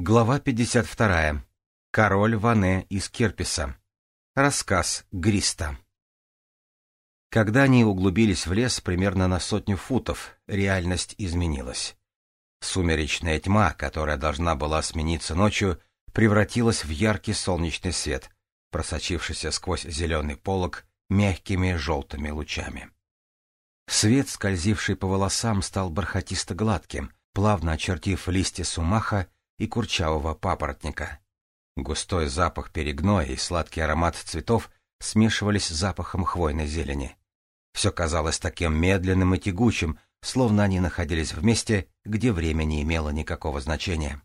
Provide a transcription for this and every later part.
Глава 52. Король Ване из Керписа. Рассказ Гриста. Когда они углубились в лес примерно на сотню футов, реальность изменилась. Сумеречная тьма, которая должна была смениться ночью, превратилась в яркий солнечный свет, просочившийся сквозь зеленый полог мягкими желтыми лучами. Свет, скользивший по волосам, стал бархатисто-гладким, плавно очертив листья сумаха и курчавого папоротника. Густой запах перегноя и сладкий аромат цветов смешивались с запахом хвойной зелени. Все казалось таким медленным и тягучим, словно они находились в месте, где время не имело никакого значения.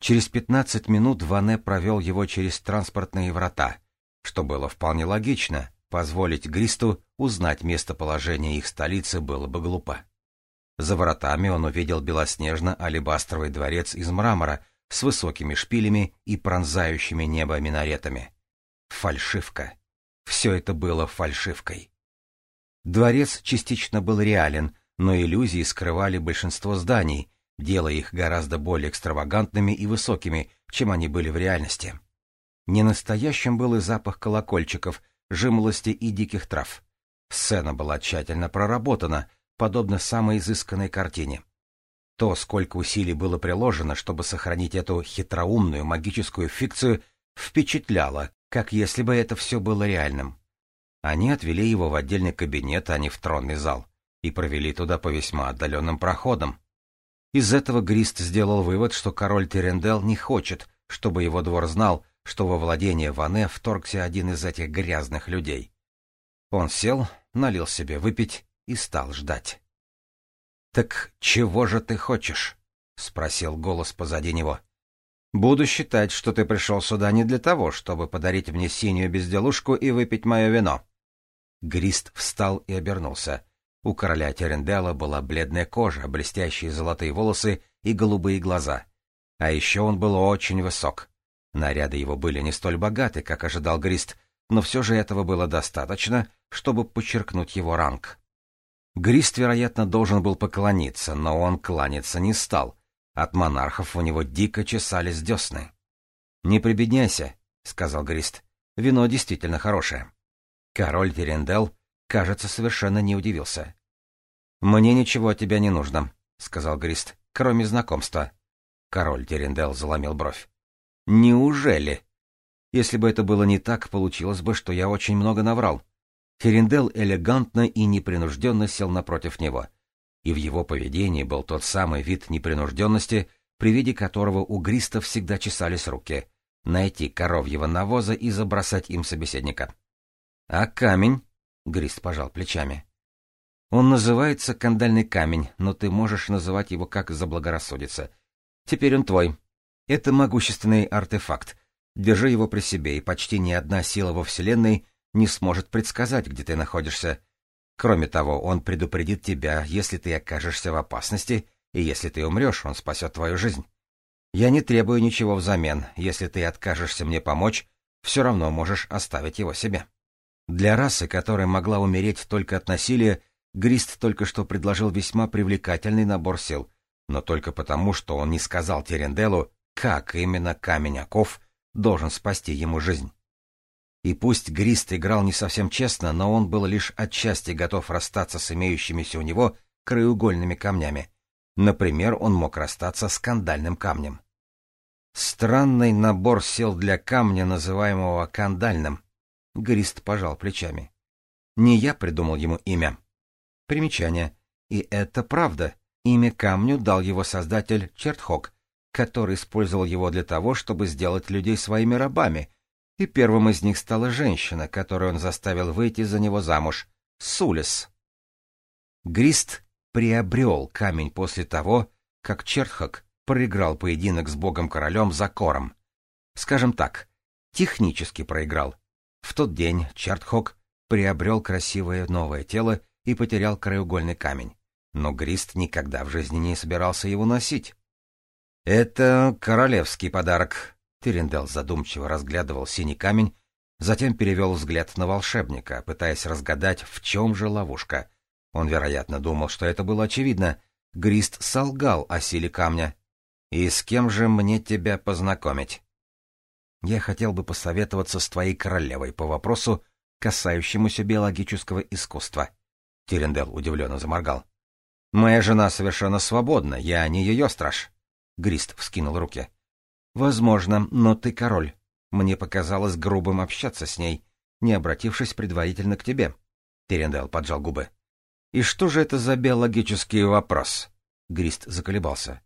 Через 15 минут Ване провел его через транспортные врата, что было вполне логично, позволить Гристу узнать местоположение их столицы было бы глупо. За воротами он увидел белоснежно-алебастровый дворец из мрамора с высокими шпилями и пронзающими небо минаретами. Фальшивка. Все это было фальшивкой. Дворец частично был реален, но иллюзии скрывали большинство зданий, делая их гораздо более экстравагантными и высокими, чем они были в реальности. Ненастоящим был и запах колокольчиков, жимолости и диких трав. Сцена была тщательно проработана, подобно самой изысканной картине. То, сколько усилий было приложено, чтобы сохранить эту хитроумную магическую фикцию, впечатляло, как если бы это все было реальным. Они отвели его в отдельный кабинет, а не в тронный зал, и провели туда по весьма отдаленным проходам. Из этого Грист сделал вывод, что король Терендел не хочет, чтобы его двор знал, что во владение Ване вторгся один из этих грязных людей. Он сел, налил себе выпить и стал ждать. «Так чего же ты хочешь?» — спросил голос позади него. «Буду считать, что ты пришел сюда не для того, чтобы подарить мне синюю безделушку и выпить мое вино». Грист встал и обернулся. У короля Терендела была бледная кожа, блестящие золотые волосы и голубые глаза. А еще он был очень высок. Наряды его были не столь богаты, как ожидал Грист, но все же этого было достаточно, чтобы подчеркнуть его ранг. Грист, вероятно, должен был поклониться, но он кланяться не стал. От монархов у него дико чесались десны. «Не прибедняйся», — сказал Грист. «Вино действительно хорошее». Король Терендел, кажется, совершенно не удивился. «Мне ничего от тебя не нужно», — сказал Грист, — «кроме знакомства». Король Дерендел заломил бровь. «Неужели?» «Если бы это было не так, получилось бы, что я очень много наврал. Ферендел элегантно и непринужденно сел напротив него, и в его поведении был тот самый вид непринужденности, при виде которого у Гриста всегда чесались руки — найти коровьего навоза и забросать им собеседника. — А камень? — Грист пожал плечами. — Он называется кандальный камень, но ты можешь называть его как заблагорассудится. Теперь он твой. Это могущественный артефакт. Держи его при себе, и почти ни одна сила во Вселенной — не сможет предсказать, где ты находишься. Кроме того, он предупредит тебя, если ты окажешься в опасности, и если ты умрешь, он спасет твою жизнь. Я не требую ничего взамен. Если ты откажешься мне помочь, все равно можешь оставить его себе. Для расы, которая могла умереть только от насилия, Грист только что предложил весьма привлекательный набор сил, но только потому, что он не сказал Теренделу, как именно камень оков должен спасти ему жизнь. И пусть Грист играл не совсем честно, но он был лишь отчасти готов расстаться с имеющимися у него краеугольными камнями. Например, он мог расстаться с скандальным камнем. Странный набор сел для камня, называемого кандальным. Грист пожал плечами. Не я придумал ему имя. Примечание. И это правда. Имя камню дал его создатель Чертхок, который использовал его для того, чтобы сделать людей своими рабами, и первым из них стала женщина, которую он заставил выйти за него замуж — Сулис. Грист приобрел камень после того, как Черхак проиграл поединок с богом-королем Закором. Скажем так, технически проиграл. В тот день Чертхок приобрел красивое новое тело и потерял краеугольный камень, но Грист никогда в жизни не собирался его носить. «Это королевский подарок», Терендел задумчиво разглядывал синий камень, затем перевел взгляд на волшебника, пытаясь разгадать, в чем же ловушка. Он, вероятно, думал, что это было очевидно. Грист солгал о силе камня. «И с кем же мне тебя познакомить?» «Я хотел бы посоветоваться с твоей королевой по вопросу, касающемуся биологического искусства». Терендел удивленно заморгал. «Моя жена совершенно свободна, я не ее страж». Грист вскинул руки. Возможно, но ты король. Мне показалось грубым общаться с ней, не обратившись предварительно к тебе. Терендел поджал губы. И что же это за биологический вопрос? Грист заколебался.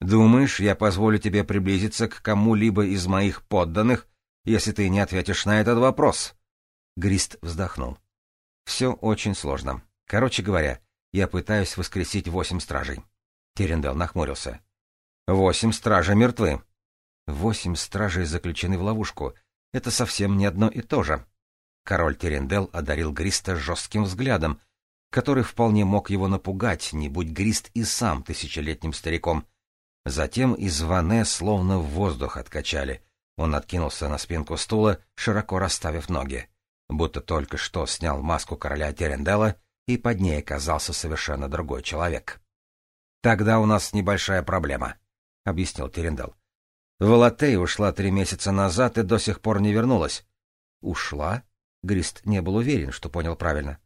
Думаешь, я позволю тебе приблизиться к кому-либо из моих подданных, если ты не ответишь на этот вопрос? Грист вздохнул. Все очень сложно. Короче говоря, я пытаюсь воскресить восемь стражей. Терендел нахмурился. Восемь стражей мертвы. Восемь стражей заключены в ловушку. Это совсем не одно и то же. Король Терендел одарил Гриста жестким взглядом, который вполне мог его напугать, не будь Грист и сам тысячелетним стариком. Затем из ване словно в воздух откачали. Он откинулся на спинку стула, широко расставив ноги. Будто только что снял маску короля Терендела, и под ней оказался совершенно другой человек. «Тогда у нас небольшая проблема», — объяснил Терендел. Волотей ушла три месяца назад и до сих пор не вернулась. Ушла? Грист не был уверен, что понял правильно.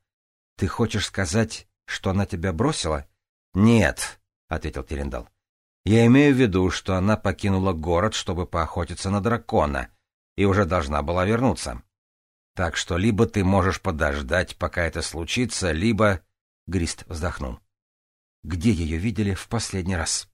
Ты хочешь сказать, что она тебя бросила? Нет, ответил Терендал. Я имею в виду, что она покинула город, чтобы поохотиться на дракона, и уже должна была вернуться. Так что либо ты можешь подождать, пока это случится, либо...» Грист вздохнул. «Где ее видели в последний раз?»